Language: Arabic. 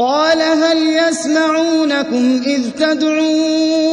قال هل يسمعونكم إذ تدعون